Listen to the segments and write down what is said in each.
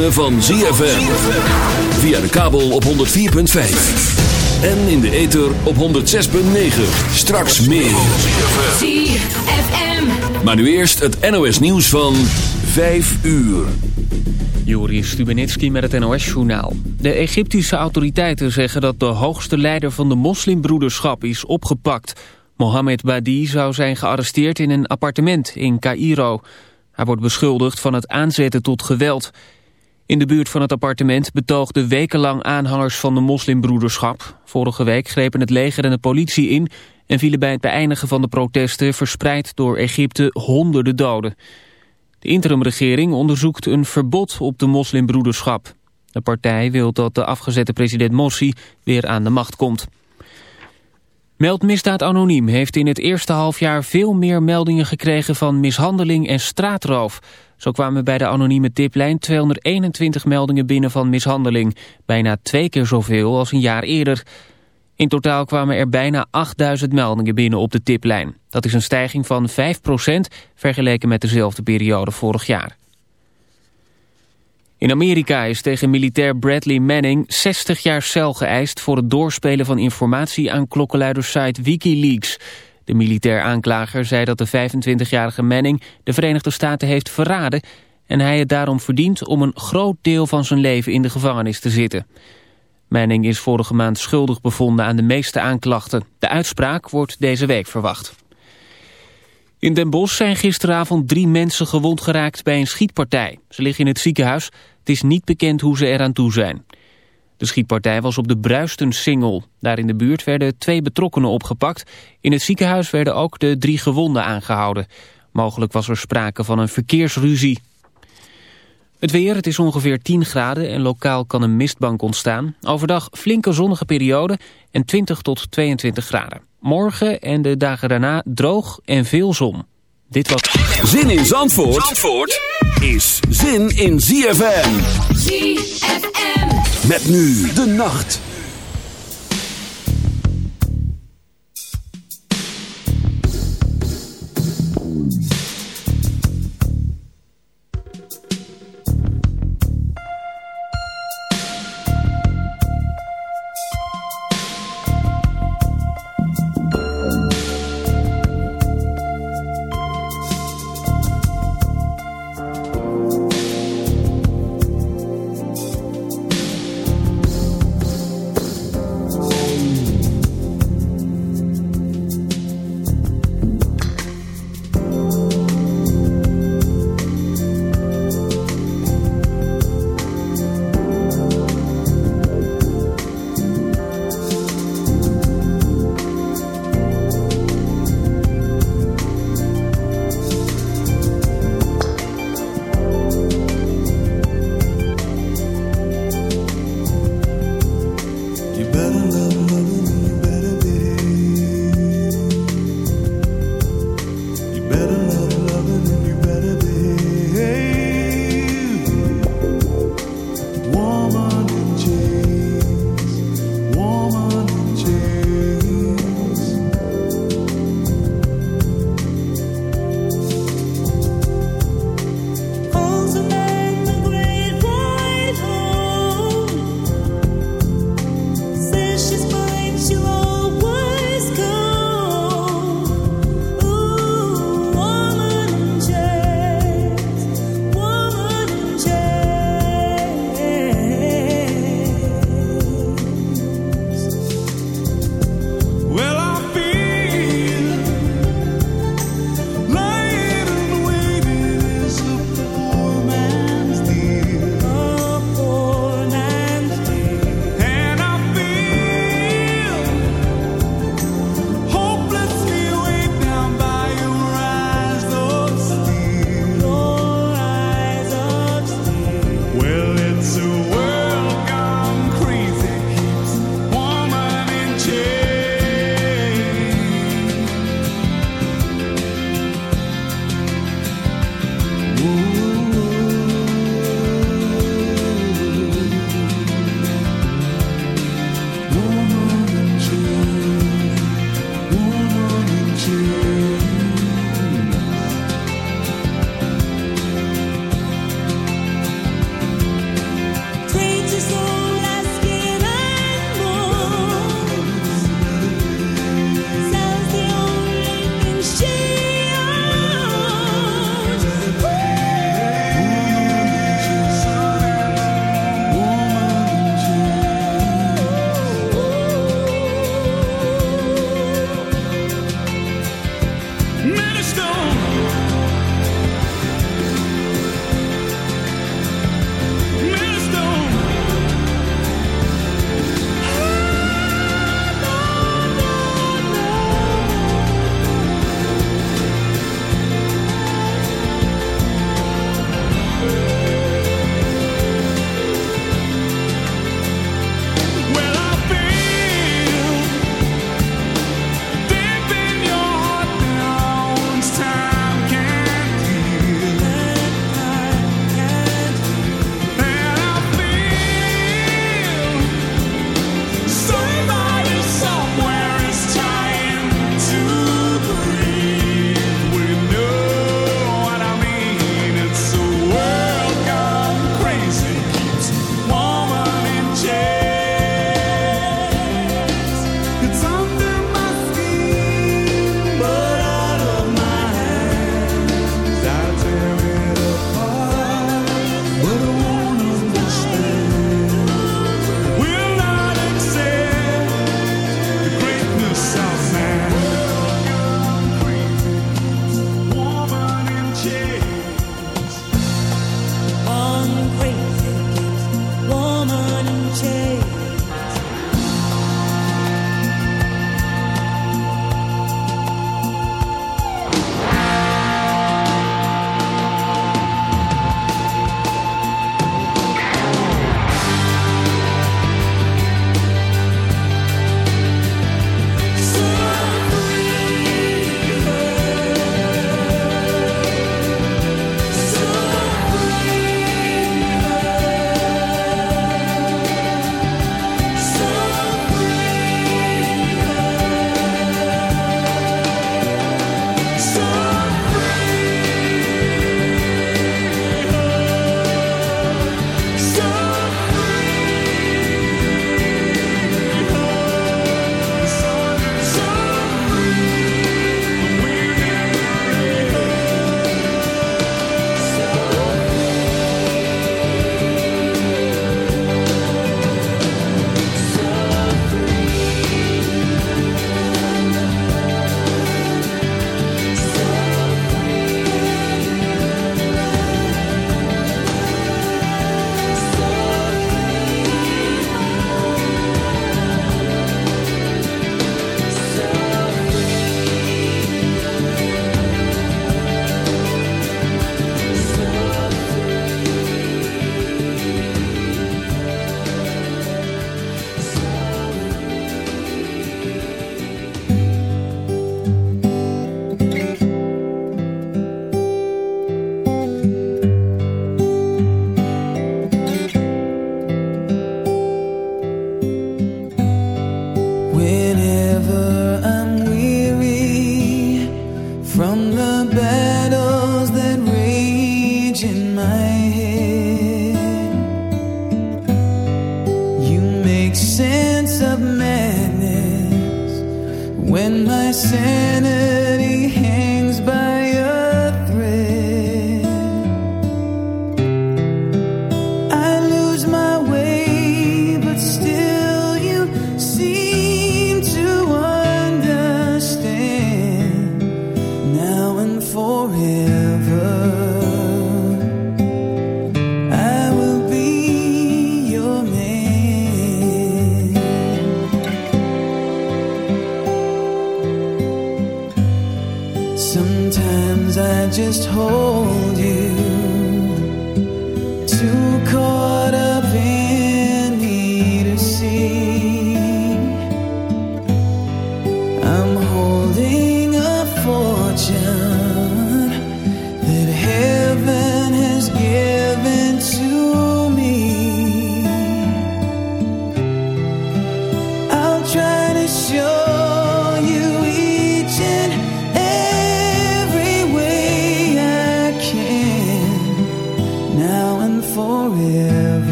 ritme van ZFM. Via de kabel op 104.5. En in de ether op 106.9. Straks meer. ZFM. Maar nu eerst het NOS nieuws van 5 uur. Joris Stubenitski met het NOS-journaal. De Egyptische autoriteiten zeggen dat de hoogste leider van de moslimbroederschap is opgepakt. Mohammed Badi zou zijn gearresteerd in een appartement in Cairo. Hij wordt beschuldigd van het aanzetten tot geweld. In de buurt van het appartement betoogden wekenlang aanhangers van de moslimbroederschap. Vorige week grepen het leger en de politie in... en vielen bij het beëindigen van de protesten verspreid door Egypte honderden doden. De interimregering onderzoekt een verbod op de moslimbroederschap. De partij wil dat de afgezette president Morsi weer aan de macht komt. Meldmisdaad Anoniem heeft in het eerste halfjaar veel meer meldingen gekregen van mishandeling en straatroof. Zo kwamen bij de anonieme tiplijn 221 meldingen binnen van mishandeling. Bijna twee keer zoveel als een jaar eerder. In totaal kwamen er bijna 8000 meldingen binnen op de tiplijn. Dat is een stijging van 5% vergeleken met dezelfde periode vorig jaar. In Amerika is tegen militair Bradley Manning 60 jaar cel geëist... voor het doorspelen van informatie aan klokkenluidersite Wikileaks. De militair aanklager zei dat de 25-jarige Manning de Verenigde Staten heeft verraden... en hij het daarom verdient om een groot deel van zijn leven in de gevangenis te zitten. Manning is vorige maand schuldig bevonden aan de meeste aanklachten. De uitspraak wordt deze week verwacht. In Den Bosch zijn gisteravond drie mensen gewond geraakt bij een schietpartij. Ze liggen in het ziekenhuis. Het is niet bekend hoe ze eraan toe zijn. De schietpartij was op de Bruistensingel. Daar in de buurt werden twee betrokkenen opgepakt. In het ziekenhuis werden ook de drie gewonden aangehouden. Mogelijk was er sprake van een verkeersruzie. Het weer, het is ongeveer 10 graden en lokaal kan een mistbank ontstaan. Overdag flinke zonnige periode en 20 tot 22 graden. Morgen en de dagen daarna droog en veel zon. Dit was... Zin in Zandvoort, Zandvoort is zin in ZFM. ZFM. Met nu de nacht.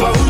Boom.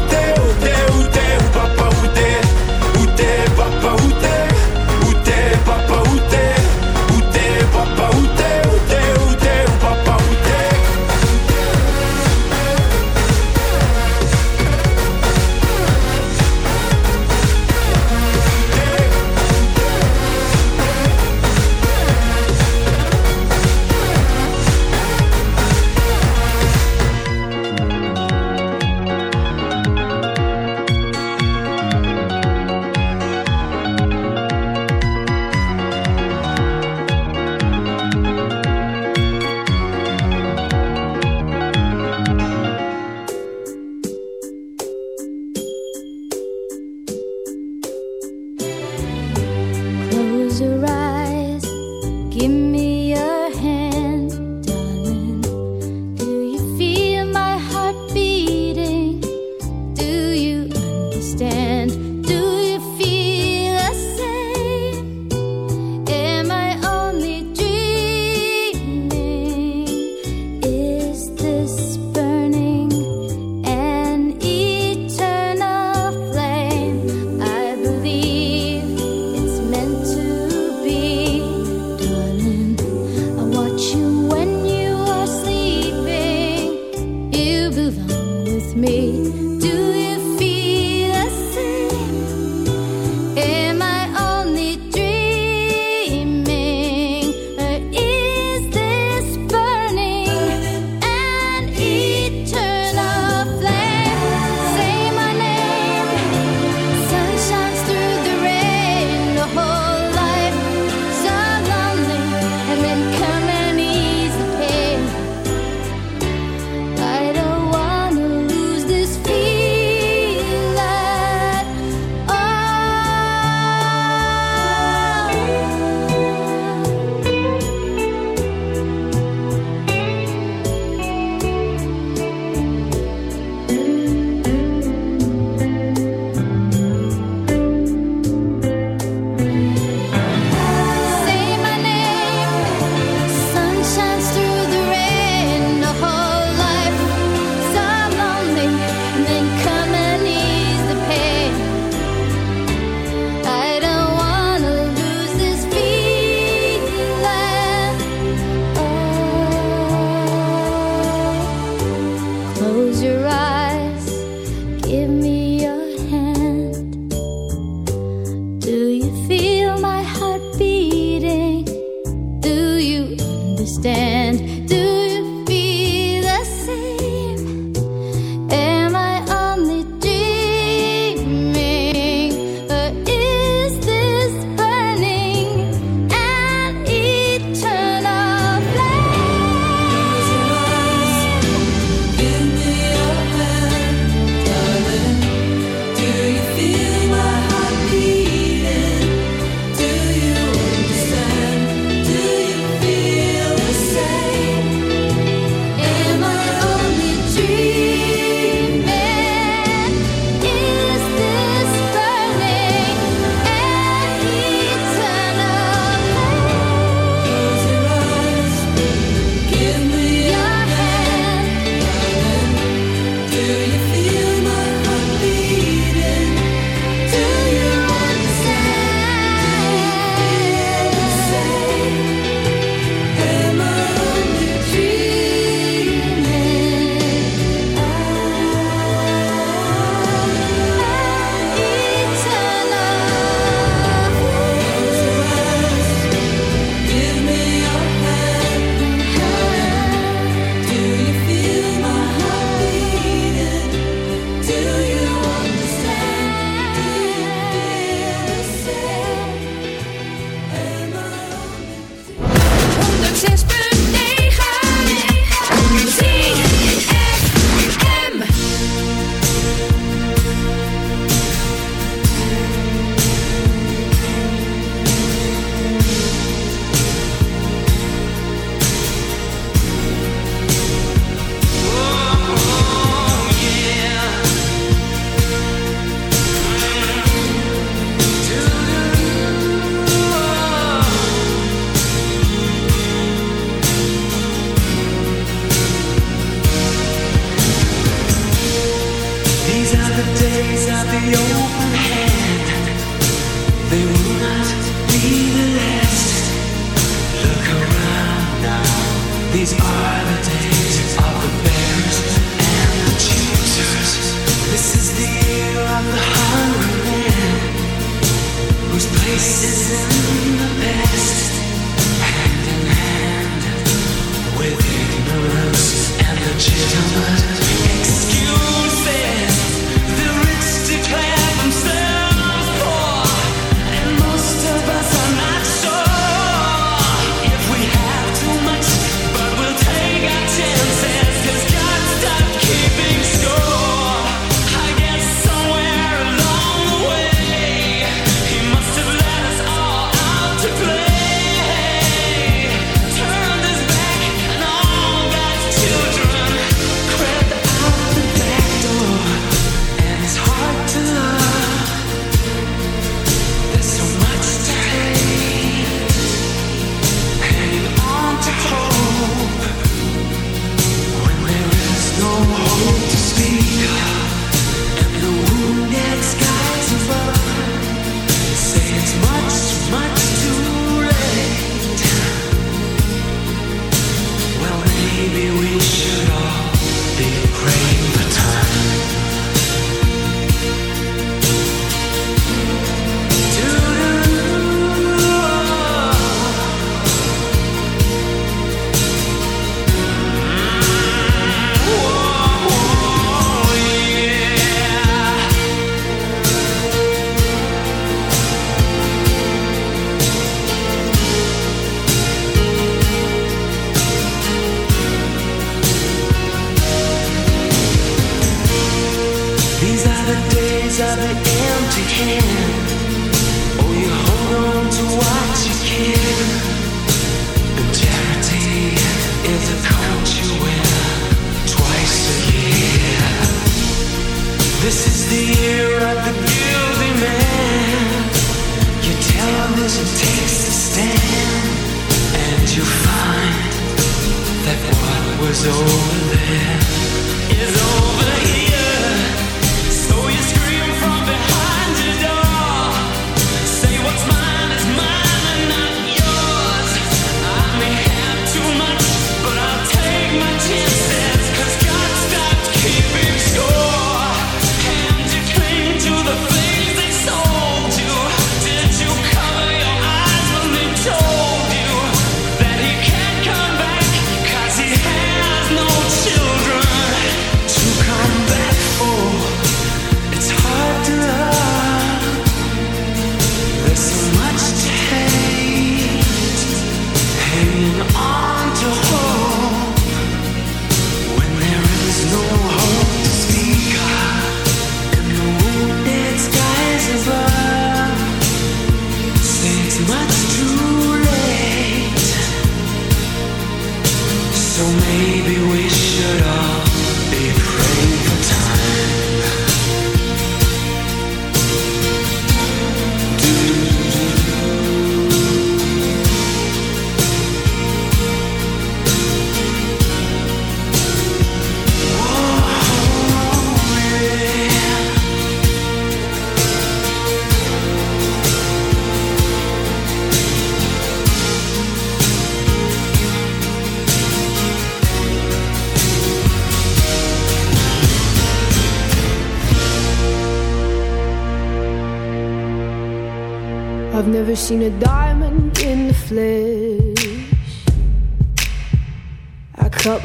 So maybe we should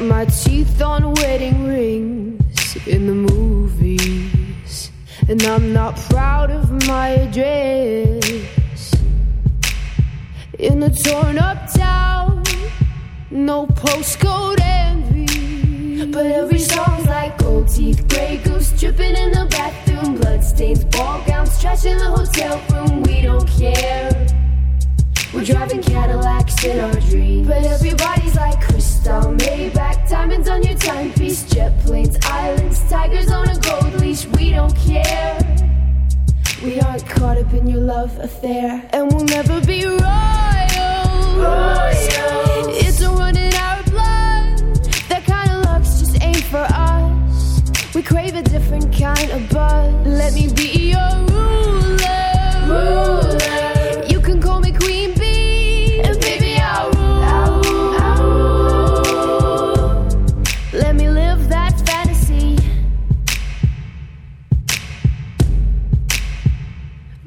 my teeth on wedding rings in the movies, and I'm not proud of my address. In a torn up town, no postcode.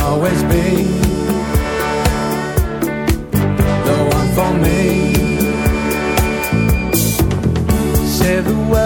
always be the one for me. Say the word.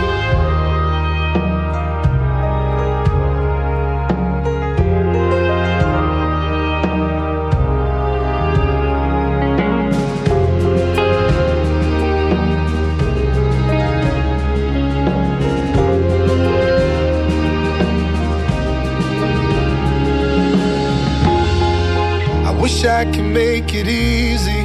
can make it easy.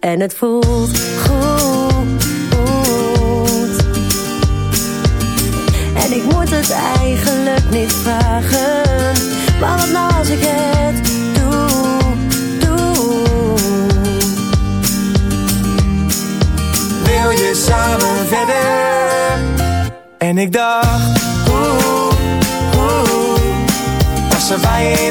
En het voelt goed. En ik moet het eigenlijk niet vragen. Maar wat nou als ik het doe, doe. Wil je samen verder? En ik dacht, oeh, oeh. Was er bij je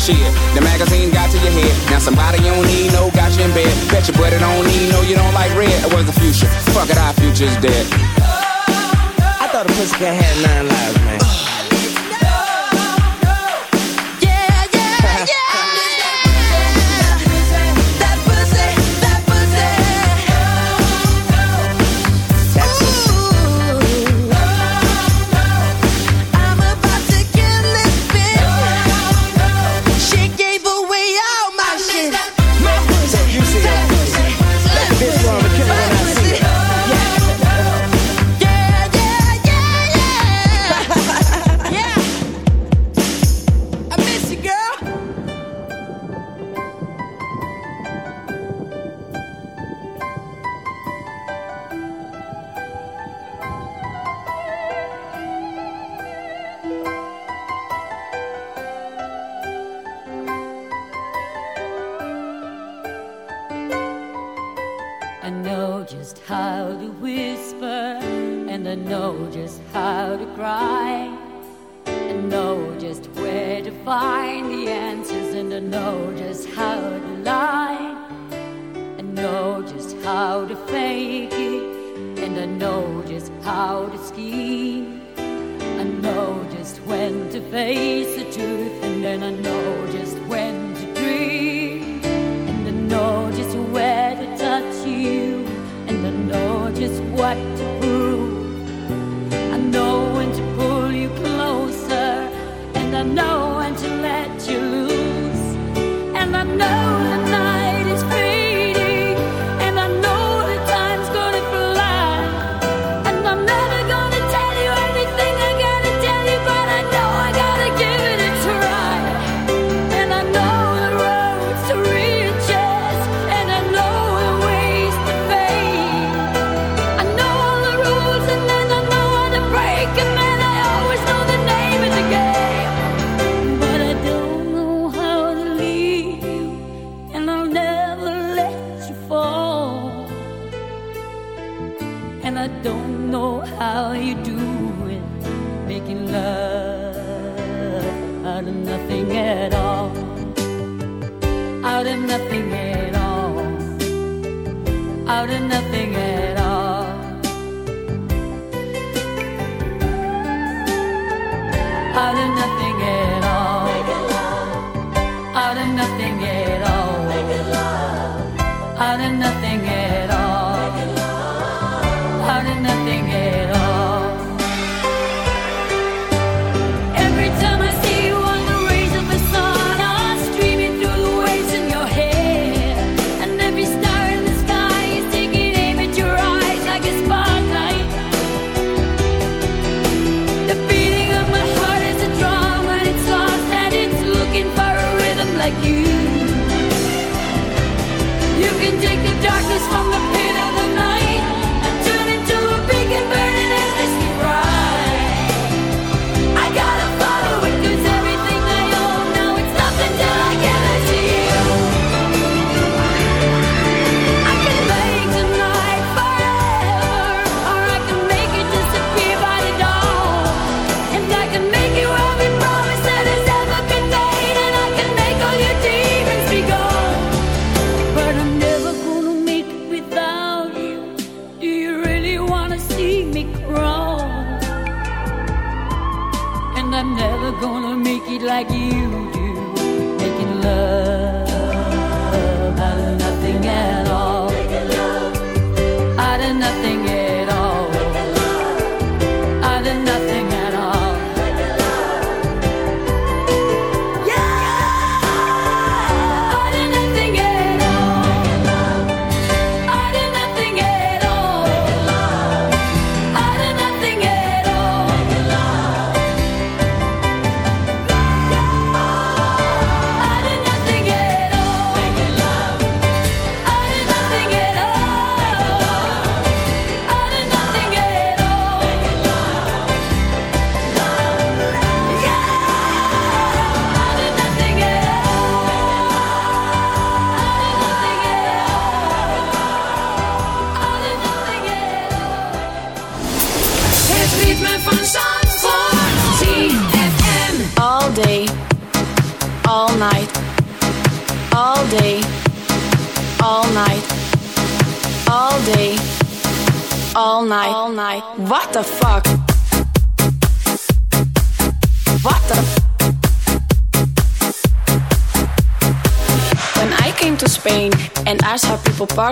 Shit, the magazine got to your head. Now somebody you don't need no got you in bed. Bet your buddy don't need no you don't like red. It was the future. Fuck it, our future's dead. Nothing at all, out of nothing at all, out of nothing at all. Out of nothing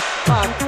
Fuck? fuck?